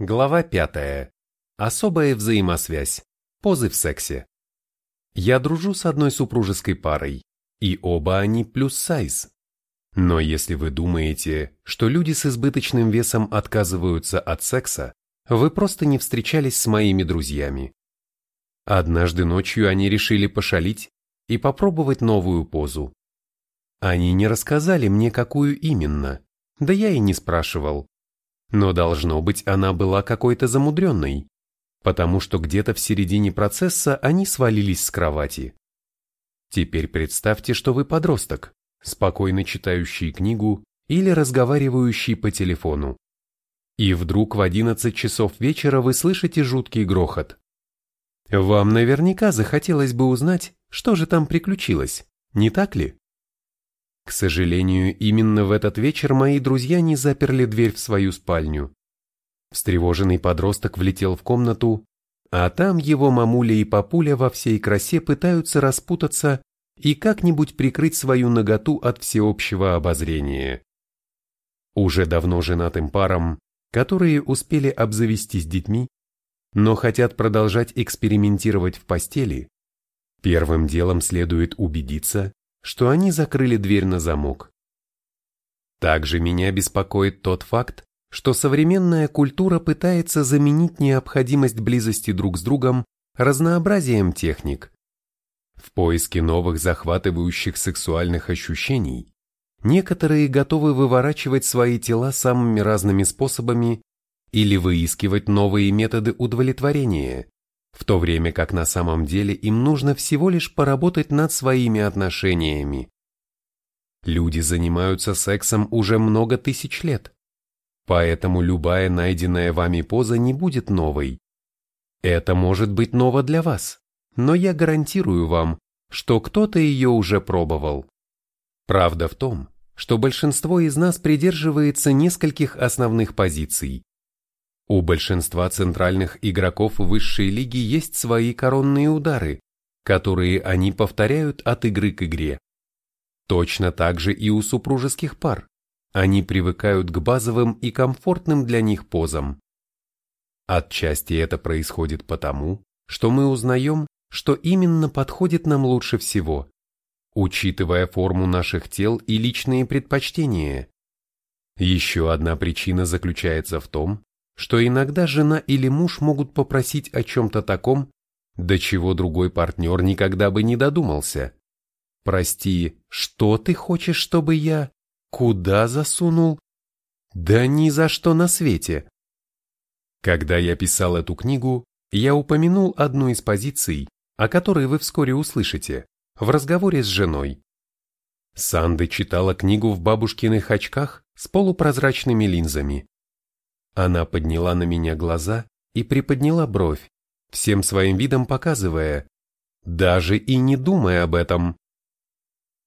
Глава пятая. Особая взаимосвязь. Позы в сексе. Я дружу с одной супружеской парой, и оба они плюс сайз. Но если вы думаете, что люди с избыточным весом отказываются от секса, вы просто не встречались с моими друзьями. Однажды ночью они решили пошалить и попробовать новую позу. Они не рассказали мне, какую именно, да я и не спрашивал. Но должно быть, она была какой-то замудренной, потому что где-то в середине процесса они свалились с кровати. Теперь представьте, что вы подросток, спокойно читающий книгу или разговаривающий по телефону. И вдруг в 11 часов вечера вы слышите жуткий грохот. Вам наверняка захотелось бы узнать, что же там приключилось, не так ли? К сожалению, именно в этот вечер мои друзья не заперли дверь в свою спальню. Встревоженный подросток влетел в комнату, а там его мамуля и папуля во всей красе пытаются распутаться и как-нибудь прикрыть свою наготу от всеобщего обозрения. Уже давно женатым парам, которые успели обзавестись детьми, но хотят продолжать экспериментировать в постели, первым делом следует убедиться, что они закрыли дверь на замок. Также меня беспокоит тот факт, что современная культура пытается заменить необходимость близости друг с другом разнообразием техник. В поиске новых захватывающих сексуальных ощущений некоторые готовы выворачивать свои тела самыми разными способами или выискивать новые методы удовлетворения, в то время как на самом деле им нужно всего лишь поработать над своими отношениями. Люди занимаются сексом уже много тысяч лет, поэтому любая найденная вами поза не будет новой. Это может быть ново для вас, но я гарантирую вам, что кто-то ее уже пробовал. Правда в том, что большинство из нас придерживается нескольких основных позиций, у большинства центральных игроков высшей лиги есть свои коронные удары, которые они повторяют от игры к игре. Точно так же и у супружеских пар. Они привыкают к базовым и комфортным для них позам. Отчасти это происходит потому, что мы узнаем, что именно подходит нам лучше всего, учитывая форму наших тел и личные предпочтения. Еще одна причина заключается в том, что иногда жена или муж могут попросить о чем-то таком, до чего другой партнер никогда бы не додумался. Прости, что ты хочешь, чтобы я... Куда засунул? Да ни за что на свете. Когда я писал эту книгу, я упомянул одну из позиций, о которой вы вскоре услышите, в разговоре с женой. Санды читала книгу в бабушкиных очках с полупрозрачными линзами. Она подняла на меня глаза и приподняла бровь, всем своим видом показывая, даже и не думая об этом.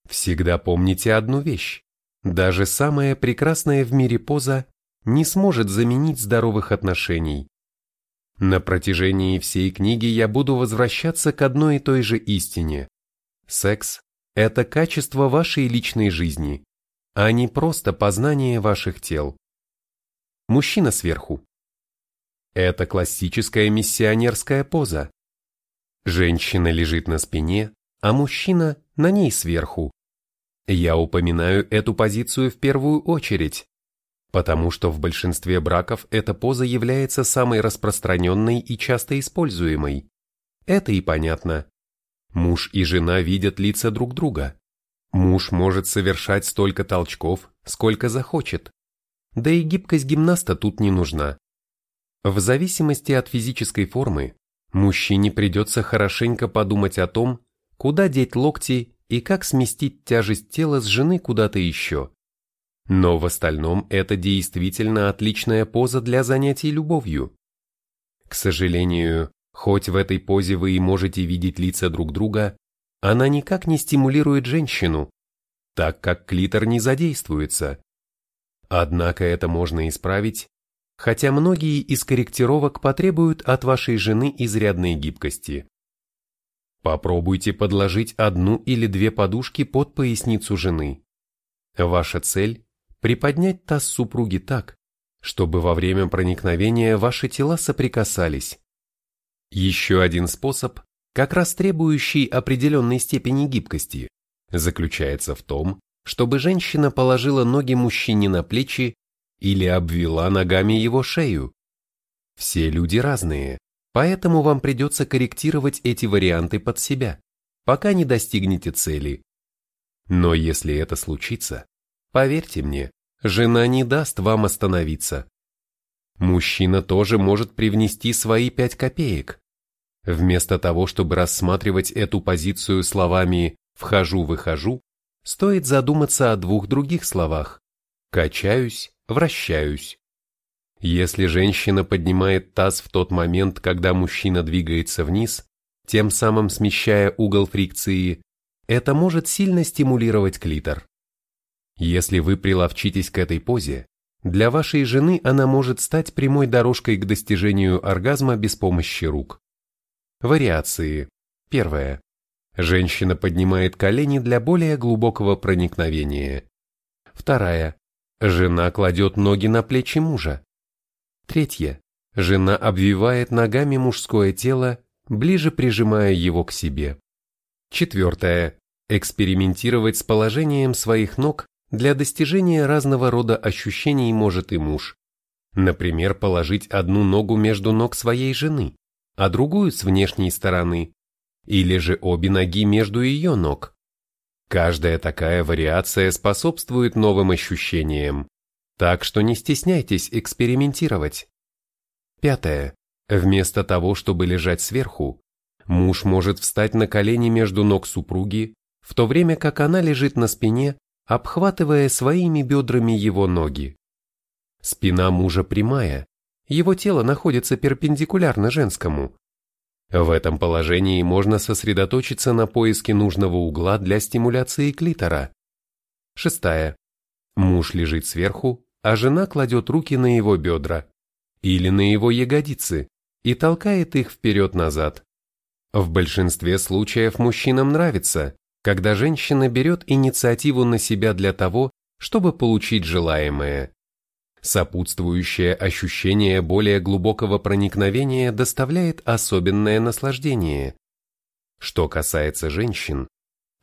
Всегда помните одну вещь. Даже самая прекрасная в мире поза не сможет заменить здоровых отношений. На протяжении всей книги я буду возвращаться к одной и той же истине. Секс – это качество вашей личной жизни, а не просто познание ваших тел мужчина сверху. Это классическая миссионерская поза. Женщина лежит на спине, а мужчина на ней сверху. Я упоминаю эту позицию в первую очередь, потому что в большинстве браков эта поза является самой распространенной и часто используемой. Это и понятно. Муж и жена видят лица друг друга. Муж может совершать столько толчков, сколько захочет да и гибкость гимнаста тут не нужна. В зависимости от физической формы, мужчине придется хорошенько подумать о том, куда деть локти и как сместить тяжесть тела с жены куда-то еще. Но в остальном это действительно отличная поза для занятий любовью. К сожалению, хоть в этой позе вы и можете видеть лица друг друга, она никак не стимулирует женщину, так как клитор не задействуется. Однако это можно исправить, хотя многие из корректировок потребуют от вашей жены изрядной гибкости. Попробуйте подложить одну или две подушки под поясницу жены. Ваша цель – приподнять таз супруги так, чтобы во время проникновения ваши тела соприкасались. Еще один способ, как раз требующий определенной степени гибкости, заключается в том, чтобы женщина положила ноги мужчине на плечи или обвела ногами его шею. Все люди разные, поэтому вам придется корректировать эти варианты под себя, пока не достигнете цели. Но если это случится, поверьте мне, жена не даст вам остановиться. Мужчина тоже может привнести свои пять копеек. Вместо того, чтобы рассматривать эту позицию словами «вхожу-выхожу», стоит задуматься о двух других словах «качаюсь», «вращаюсь». Если женщина поднимает таз в тот момент, когда мужчина двигается вниз, тем самым смещая угол фрикции, это может сильно стимулировать клитор. Если вы приловчитесь к этой позе, для вашей жены она может стать прямой дорожкой к достижению оргазма без помощи рук. Вариации. Первое. Женщина поднимает колени для более глубокого проникновения. Вторая. Жена кладет ноги на плечи мужа. Третье. Жена обвивает ногами мужское тело, ближе прижимая его к себе. Четвертое. Экспериментировать с положением своих ног для достижения разного рода ощущений может и муж. Например, положить одну ногу между ног своей жены, а другую с внешней стороны, или же обе ноги между ее ног. Каждая такая вариация способствует новым ощущениям, так что не стесняйтесь экспериментировать. Пятое. Вместо того, чтобы лежать сверху, муж может встать на колени между ног супруги, в то время как она лежит на спине, обхватывая своими бедрами его ноги. Спина мужа прямая, его тело находится перпендикулярно женскому. В этом положении можно сосредоточиться на поиске нужного угла для стимуляции клитора. Шестая. Муж лежит сверху, а жена кладет руки на его бедра или на его ягодицы и толкает их вперед-назад. В большинстве случаев мужчинам нравится, когда женщина берет инициативу на себя для того, чтобы получить желаемое. Сопутствующее ощущение более глубокого проникновения доставляет особенное наслаждение. Что касается женщин,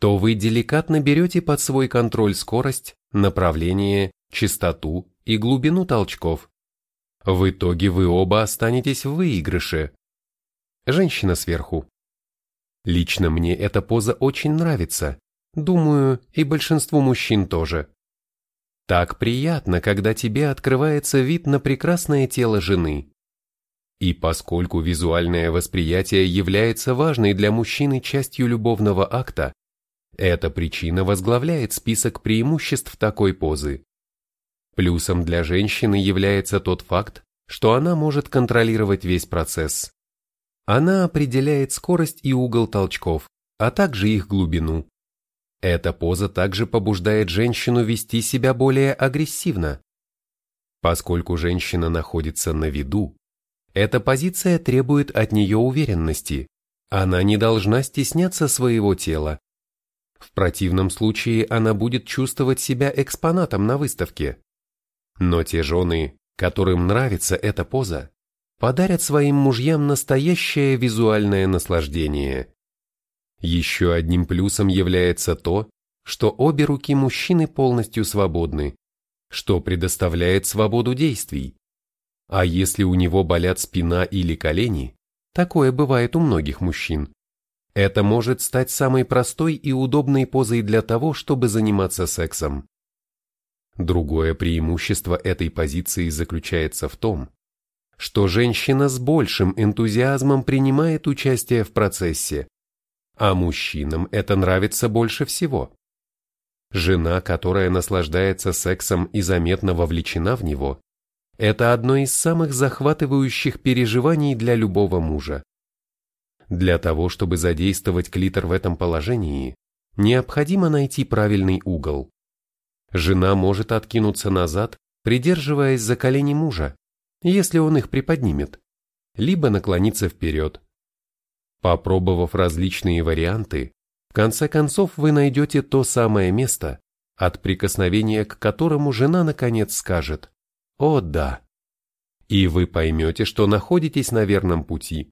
то вы деликатно берете под свой контроль скорость, направление, частоту и глубину толчков. В итоге вы оба останетесь в выигрыше. Женщина сверху. Лично мне эта поза очень нравится. Думаю, и большинству мужчин тоже. Так приятно, когда тебе открывается вид на прекрасное тело жены. И поскольку визуальное восприятие является важной для мужчины частью любовного акта, эта причина возглавляет список преимуществ такой позы. Плюсом для женщины является тот факт, что она может контролировать весь процесс. Она определяет скорость и угол толчков, а также их глубину. Эта поза также побуждает женщину вести себя более агрессивно. Поскольку женщина находится на виду, эта позиция требует от нее уверенности. Она не должна стесняться своего тела. В противном случае она будет чувствовать себя экспонатом на выставке. Но те жены, которым нравится эта поза, подарят своим мужьям настоящее визуальное наслаждение. Еще одним плюсом является то, что обе руки мужчины полностью свободны, что предоставляет свободу действий. А если у него болят спина или колени, такое бывает у многих мужчин, это может стать самой простой и удобной позой для того, чтобы заниматься сексом. Другое преимущество этой позиции заключается в том, что женщина с большим энтузиазмом принимает участие в процессе, а мужчинам это нравится больше всего. Жена, которая наслаждается сексом и заметно вовлечена в него, это одно из самых захватывающих переживаний для любого мужа. Для того, чтобы задействовать клитор в этом положении, необходимо найти правильный угол. Жена может откинуться назад, придерживаясь за колени мужа, если он их приподнимет, либо наклониться вперед, Попробовав различные варианты, в конце концов вы найдете то самое место, от прикосновения к которому жена наконец скажет «О да». и вы поймете, что находитесь на верном пути.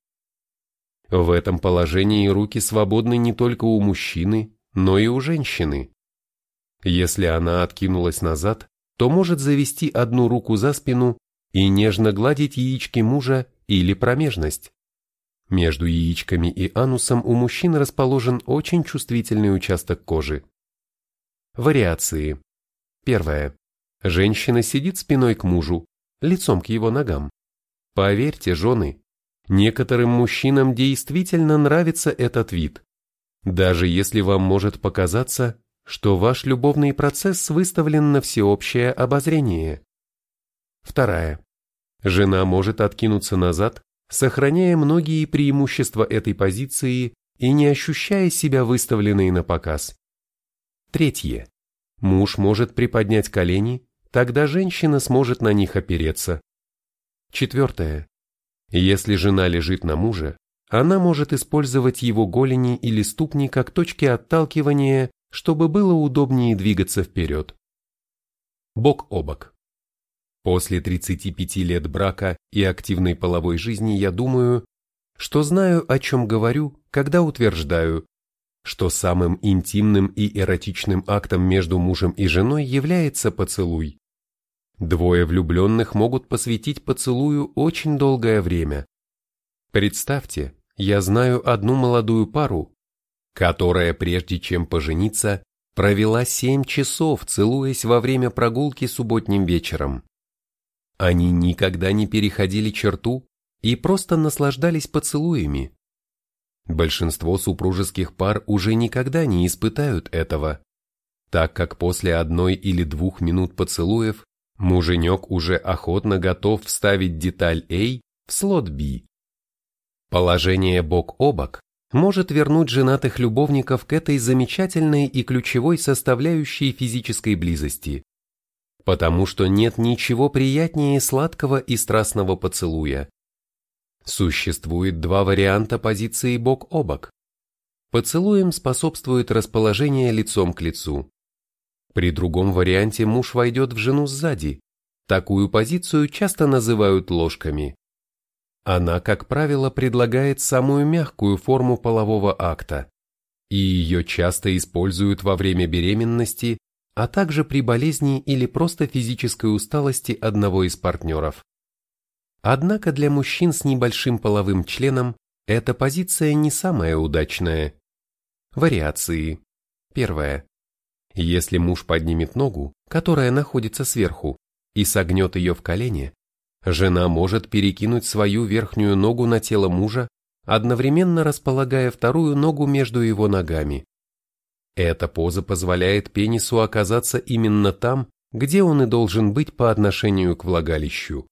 В этом положении руки свободны не только у мужчины, но и у женщины. Если она откинулась назад, то может завести одну руку за спину и нежно гладить яички мужа или промежность. Между яичками и анусом у мужчин расположен очень чувствительный участок кожи. Вариации. Первое. Женщина сидит спиной к мужу, лицом к его ногам. Поверьте, жены, некоторым мужчинам действительно нравится этот вид. Даже если вам может показаться, что ваш любовный процесс выставлен на всеобщее обозрение. Вторая. Жена может откинуться назад, сохраняя многие преимущества этой позиции и не ощущая себя выставленной на показ. Третье. Муж может приподнять колени, тогда женщина сможет на них опереться. Четвертое. Если жена лежит на муже, она может использовать его голени или ступни как точки отталкивания, чтобы было удобнее двигаться вперед. Бок о бок. После 35 лет брака и активной половой жизни я думаю, что знаю, о чем говорю, когда утверждаю, что самым интимным и эротичным актом между мужем и женой является поцелуй. Двое влюбленных могут посвятить поцелую очень долгое время. Представьте, я знаю одну молодую пару, которая прежде чем пожениться, провела семь часов, целуясь во время прогулки субботним вечером. Они никогда не переходили черту и просто наслаждались поцелуями. Большинство супружеских пар уже никогда не испытают этого, так как после одной или двух минут поцелуев муженек уже охотно готов вставить деталь A в слот B. Положение бок о бок может вернуть женатых любовников к этой замечательной и ключевой составляющей физической близости. Потому что нет ничего приятнее сладкого и страстного поцелуя, Существует два варианта позиции бок о бок. Поцелуем способствует расположение лицом к лицу. При другом варианте муж войдет в жену сзади. Такую позицию часто называют ложками. Она, как правило, предлагает самую мягкую форму полового акта, и ее часто используют во время беременности, а также при болезни или просто физической усталости одного из партнеров. Однако для мужчин с небольшим половым членом эта позиция не самая удачная. Вариации. Первое. Если муж поднимет ногу, которая находится сверху, и согнет ее в колене, жена может перекинуть свою верхнюю ногу на тело мужа, одновременно располагая вторую ногу между его ногами. Эта поза позволяет пенису оказаться именно там, где он и должен быть по отношению к влагалищу.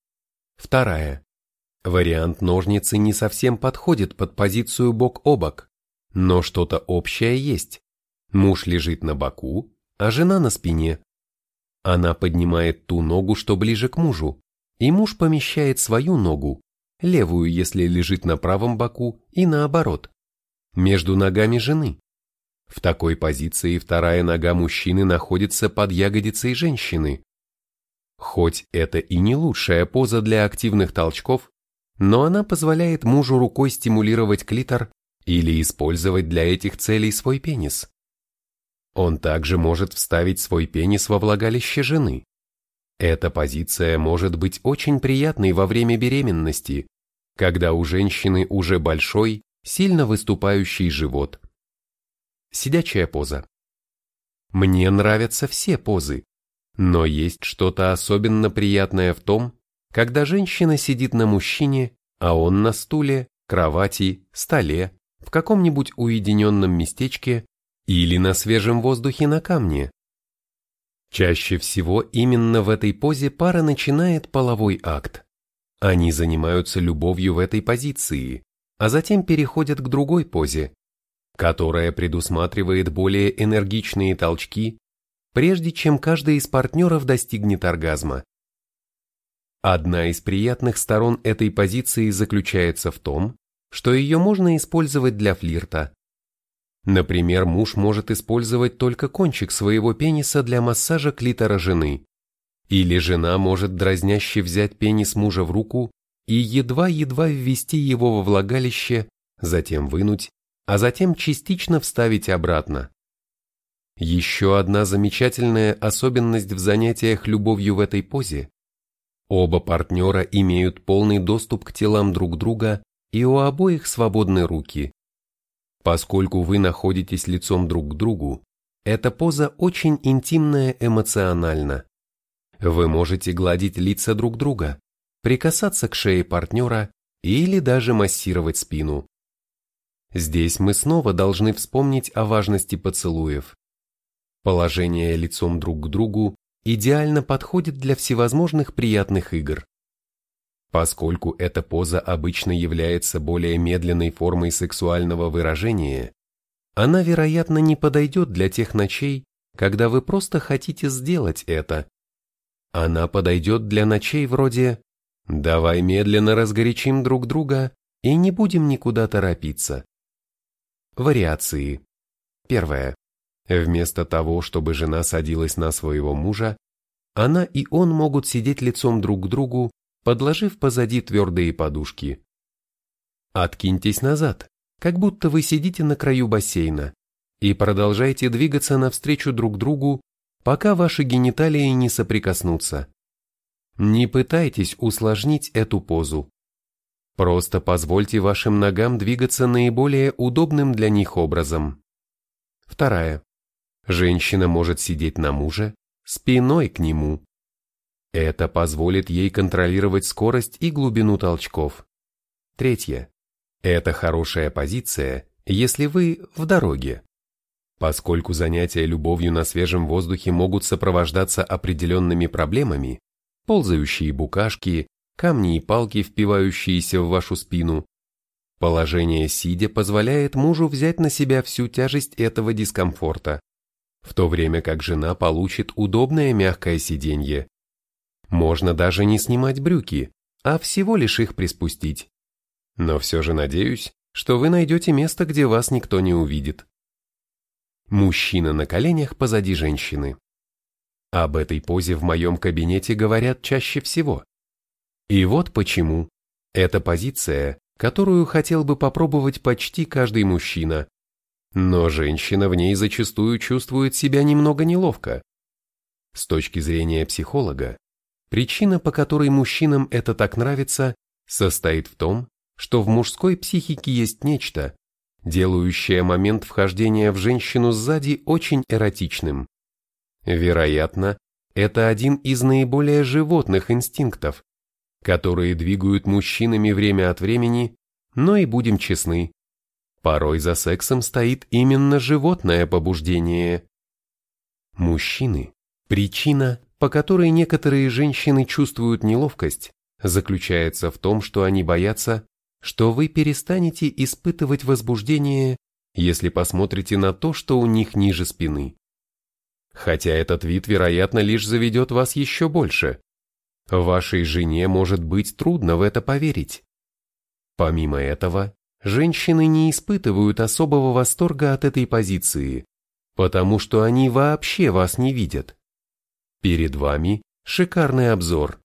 Вторая. Вариант ножницы не совсем подходит под позицию бок о бок, но что-то общее есть. Муж лежит на боку, а жена на спине. Она поднимает ту ногу, что ближе к мужу, и муж помещает свою ногу, левую, если лежит на правом боку, и наоборот, между ногами жены. В такой позиции вторая нога мужчины находится под ягодицей женщины, Хоть это и не лучшая поза для активных толчков, но она позволяет мужу рукой стимулировать клитор или использовать для этих целей свой пенис. Он также может вставить свой пенис во влагалище жены. Эта позиция может быть очень приятной во время беременности, когда у женщины уже большой, сильно выступающий живот. Сидячая поза. Мне нравятся все позы, но есть что-то особенно приятное в том, когда женщина сидит на мужчине, а он на стуле, кровати, столе, в каком-нибудь уединенном местечке или на свежем воздухе на камне. Чаще всего именно в этой позе пара начинает половой акт. Они занимаются любовью в этой позиции, а затем переходят к другой позе, которая предусматривает более энергичные толчки прежде чем каждый из партнеров достигнет оргазма. Одна из приятных сторон этой позиции заключается в том, что ее можно использовать для флирта. Например, муж может использовать только кончик своего пениса для массажа клитора жены. Или жена может дразняще взять пенис мужа в руку и едва-едва ввести его во влагалище, затем вынуть, а затем частично вставить обратно. Еще одна замечательная особенность в занятиях любовью в этой позе – оба партнера имеют полный доступ к телам друг друга и у обоих свободны руки. Поскольку вы находитесь лицом друг к другу, эта поза очень интимная эмоционально. Вы можете гладить лица друг друга, прикасаться к шее партнера или даже массировать спину. Здесь мы снова должны вспомнить о важности поцелуев. Положение лицом друг к другу идеально подходит для всевозможных приятных игр. Поскольку эта поза обычно является более медленной формой сексуального выражения, она, вероятно, не подойдет для тех ночей, когда вы просто хотите сделать это. Она подойдет для ночей вроде «давай медленно разгорячим друг друга и не будем никуда торопиться». Вариации. Первое. Вместо того, чтобы жена садилась на своего мужа, она и он могут сидеть лицом друг к другу, подложив позади твердые подушки. Откиньтесь назад, как будто вы сидите на краю бассейна, и продолжайте двигаться навстречу друг другу, пока ваши гениталии не соприкоснутся. Не пытайтесь усложнить эту позу. Просто позвольте вашим ногам двигаться наиболее удобным для них образом. Вторая. Женщина может сидеть на муже, спиной к нему. Это позволит ей контролировать скорость и глубину толчков. Третье. Это хорошая позиция, если вы в дороге. Поскольку занятия любовью на свежем воздухе могут сопровождаться определенными проблемами, ползающие букашки, камни и палки, впивающиеся в вашу спину. Положение сидя позволяет мужу взять на себя всю тяжесть этого дискомфорта, в то время как жена получит удобное мягкое сиденье. Можно даже не снимать брюки, а всего лишь их приспустить. Но все же надеюсь, что вы найдете место, где вас никто не увидит. Мужчина на коленях позади женщины. Об этой позе в моем кабинете говорят чаще всего. И вот почему. Это позиция, которую хотел бы попробовать почти каждый мужчина. Но женщина в ней зачастую чувствует себя немного неловко. С точки зрения психолога, причина, по которой мужчинам это так нравится, состоит в том, что в мужской психике есть нечто, делающее момент вхождения в женщину сзади очень эротичным. Вероятно, это один из наиболее животных инстинктов, которые двигают мужчинами время от времени, но и будем честны, порой за сексом стоит именно животное побуждение. Мужчины – причина, по которой некоторые женщины чувствуют неловкость, заключается в том, что они боятся, что вы перестанете испытывать возбуждение, если посмотрите на то, что у них ниже спины. Хотя этот вид, вероятно, лишь заведет вас еще больше, Вашей жене может быть трудно в это поверить. Помимо этого, женщины не испытывают особого восторга от этой позиции, потому что они вообще вас не видят. Перед вами шикарный обзор.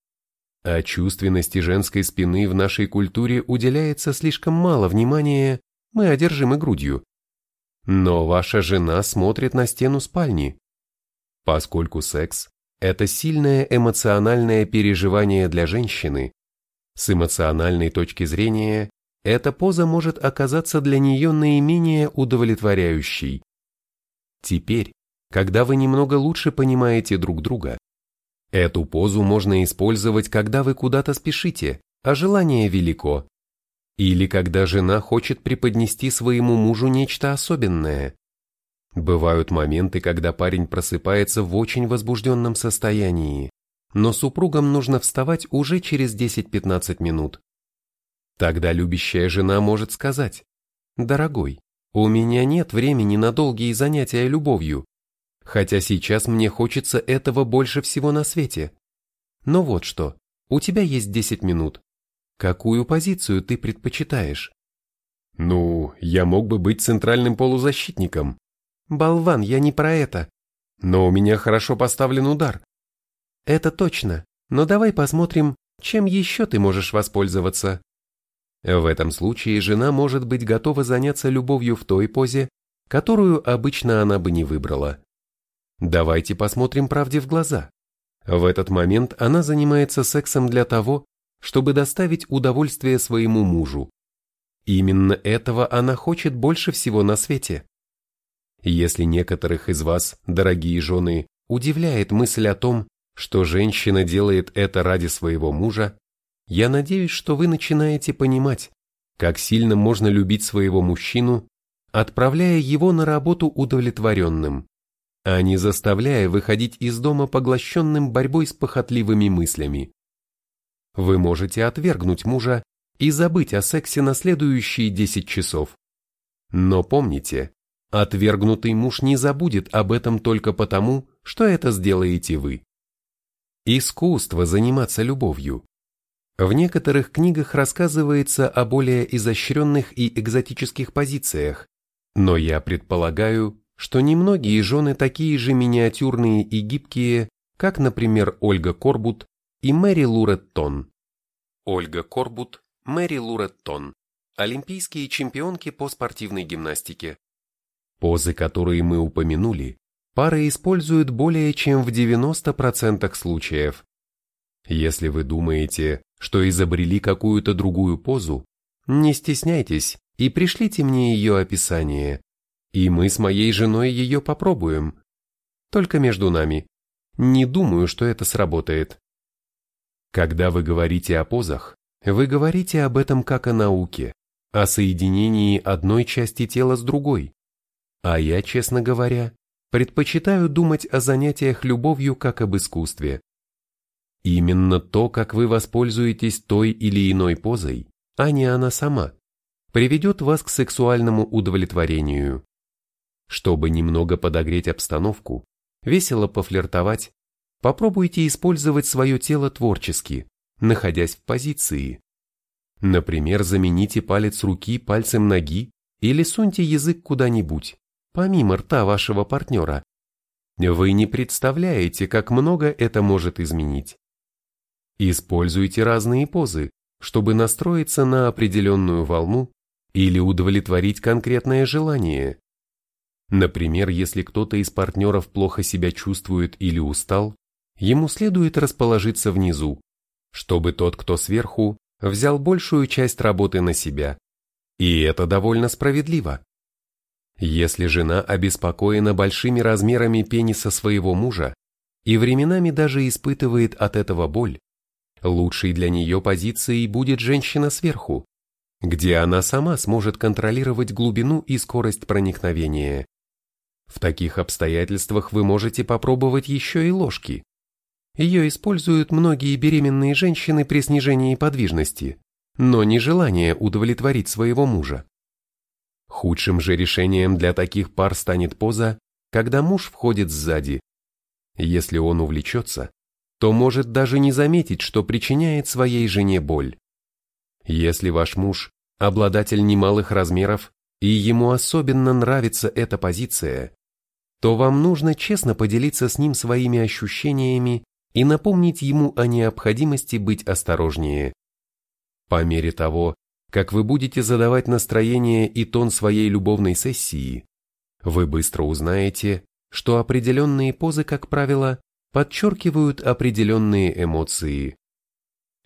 А чувственности женской спины в нашей культуре уделяется слишком мало внимания, мы одержимы грудью. Но ваша жена смотрит на стену спальни. Поскольку секс это сильное эмоциональное переживание для женщины. С эмоциональной точки зрения, эта поза может оказаться для нее наименее удовлетворяющей. Теперь, когда вы немного лучше понимаете друг друга, эту позу можно использовать, когда вы куда-то спешите, а желание велико, или когда жена хочет преподнести своему мужу нечто особенное. Бывают моменты, когда парень просыпается в очень возбужденном состоянии, но супругам нужно вставать уже через 10-15 минут. Тогда любящая жена может сказать, «Дорогой, у меня нет времени на долгие занятия любовью, хотя сейчас мне хочется этого больше всего на свете. Но вот что, у тебя есть 10 минут. Какую позицию ты предпочитаешь?» «Ну, я мог бы быть центральным полузащитником», Болван, я не про это. Но у меня хорошо поставлен удар. это точно, но давай посмотрим, чем еще ты можешь воспользоваться. В этом случае жена может быть готова заняться любовью в той позе, которую обычно она бы не выбрала. Давайте посмотрим правде в глаза. В этот момент она занимается сексом для того, чтобы доставить удовольствие своему мужу. Именно этого она хочет больше всего на свете. Если некоторых из вас, дорогие жены, удивляет мысль о том, что женщина делает это ради своего мужа, я надеюсь, что вы начинаете понимать, как сильно можно любить своего мужчину, отправляя его на работу удовлетворенным, а не заставляя выходить из дома поглощенным борьбой с похотливыми мыслями. Вы можете отвергнуть мужа и забыть о сексе на следующие 10 часов. Но помните, отвергнутый муж не забудет об этом только потому, что это сделаете вы. Искусство заниматься любовью. В некоторых книгах рассказывается о более изощренных и экзотических позициях, но я предполагаю, что немногие жены такие же миниатюрные и гибкие, как, например, Ольга Корбут и Мэри Луреттон. Ольга Корбут, Мэри Луреттон, олимпийские чемпионки по спортивной гимнастике. Позы, которые мы упомянули, пары используют более чем в 90% случаев. Если вы думаете, что изобрели какую-то другую позу, не стесняйтесь и пришлите мне ее описание, и мы с моей женой ее попробуем. Только между нами. Не думаю, что это сработает. Когда вы говорите о позах, вы говорите об этом как о науке, о соединении одной части тела с другой. А я, честно говоря, предпочитаю думать о занятиях любовью как об искусстве. Именно то, как вы воспользуетесь той или иной позой, а не она сама, приведет вас к сексуальному удовлетворению. Чтобы немного подогреть обстановку, весело пофлиртовать, попробуйте использовать свое тело творчески, находясь в позиции. Например, замените палец руки пальцем ноги или суньте язык куда-нибудь, помимо рта вашего партнера. Вы не представляете, как много это может изменить. Используйте разные позы, чтобы настроиться на определенную волну или удовлетворить конкретное желание. Например, если кто-то из партнеров плохо себя чувствует или устал, ему следует расположиться внизу, чтобы тот, кто сверху, взял большую часть работы на себя. И это довольно справедливо. Если жена обеспокоена большими размерами пениса своего мужа и временами даже испытывает от этого боль, лучшей для нее позицией будет женщина сверху, где она сама сможет контролировать глубину и скорость проникновения. В таких обстоятельствах вы можете попробовать еще и ложки. Ее используют многие беременные женщины при снижении подвижности, но не желание удовлетворить своего мужа. Худшим же решением для таких пар станет поза, когда муж входит сзади. Если он увлечется, то может даже не заметить, что причиняет своей жене боль. Если ваш муж – обладатель немалых размеров, и ему особенно нравится эта позиция, то вам нужно честно поделиться с ним своими ощущениями и напомнить ему о необходимости быть осторожнее. По мере того, как вы будете задавать настроение и тон своей любовной сессии, вы быстро узнаете, что определенные позы, как правило, подчеркивают определенные эмоции.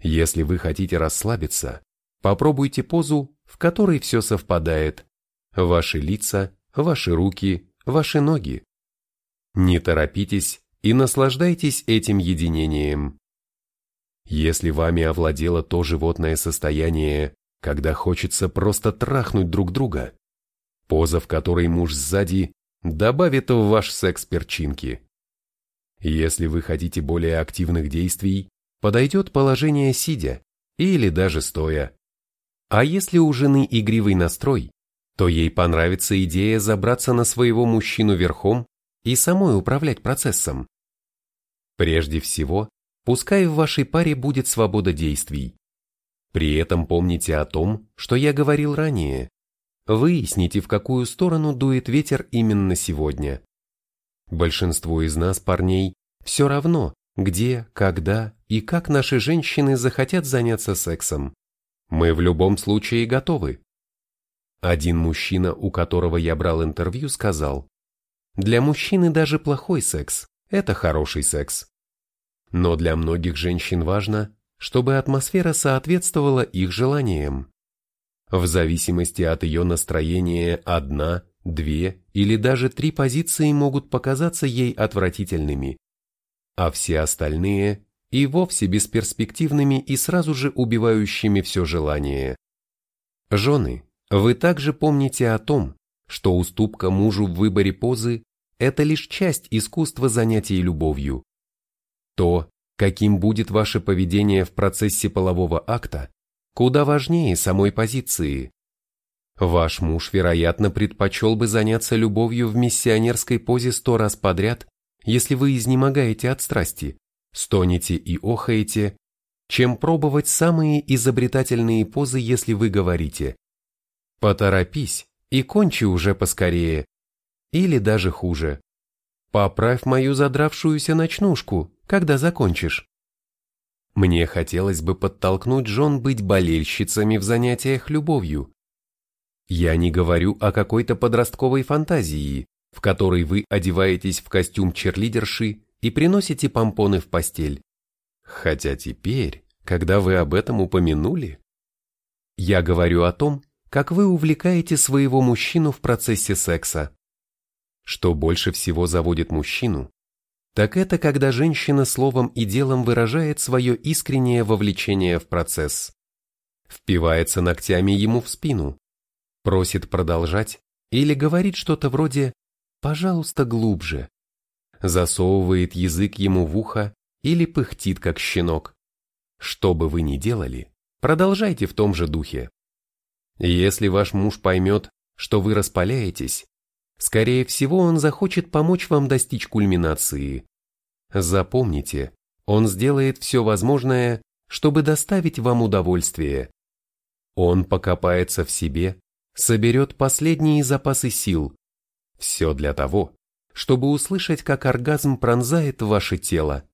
Если вы хотите расслабиться, попробуйте позу, в которой все совпадает. Ваши лица, ваши руки, ваши ноги. Не торопитесь и наслаждайтесь этим единением. Если вами овладело то животное состояние, когда хочется просто трахнуть друг друга. Поза, в которой муж сзади, добавит в ваш секс перчинки. Если вы хотите более активных действий, подойдет положение сидя или даже стоя. А если у жены игривый настрой, то ей понравится идея забраться на своего мужчину верхом и самой управлять процессом. Прежде всего, пускай в вашей паре будет свобода действий. При этом помните о том, что я говорил ранее. Выясните, в какую сторону дует ветер именно сегодня. Большинству из нас, парней, все равно, где, когда и как наши женщины захотят заняться сексом. Мы в любом случае готовы. Один мужчина, у которого я брал интервью, сказал, «Для мужчины даже плохой секс – это хороший секс». Но для многих женщин важно, чтобы атмосфера соответствовала их желаниям. В зависимости от ее настроения одна, две или даже три позиции могут показаться ей отвратительными, а все остальные и вовсе бесперспективными и сразу же убивающими все желание. Жены, вы также помните о том, что уступка мужу в выборе позы – это лишь часть искусства занятий любовью. То, каким будет ваше поведение в процессе полового акта, куда важнее самой позиции. Ваш муж, вероятно, предпочел бы заняться любовью в миссионерской позе сто раз подряд, если вы изнемогаете от страсти, стонете и охаете, чем пробовать самые изобретательные позы, если вы говорите «поторопись и кончи уже поскорее», или даже хуже «поправь мою задравшуюся ночнушку, когда закончишь». Мне хотелось бы подтолкнуть жен быть болельщицами в занятиях любовью. Я не говорю о какой-то подростковой фантазии, в которой вы одеваетесь в костюм черлидерши и приносите помпоны в постель. Хотя теперь, когда вы об этом упомянули, я говорю о том, как вы увлекаете своего мужчину в процессе секса. Что больше всего заводит мужчину, так это когда женщина словом и делом выражает свое искреннее вовлечение в процесс. Впивается ногтями ему в спину, просит продолжать или говорит что-то вроде «пожалуйста, глубже», засовывает язык ему в ухо или пыхтит, как щенок. Что бы вы ни делали, продолжайте в том же духе. Если ваш муж поймет, что вы распаляетесь, скорее всего он захочет помочь вам достичь кульминации. Запомните, он сделает все возможное, чтобы доставить вам удовольствие. Он покопается в себе, соберет последние запасы сил. Все для того, чтобы услышать, как оргазм пронзает ваше тело.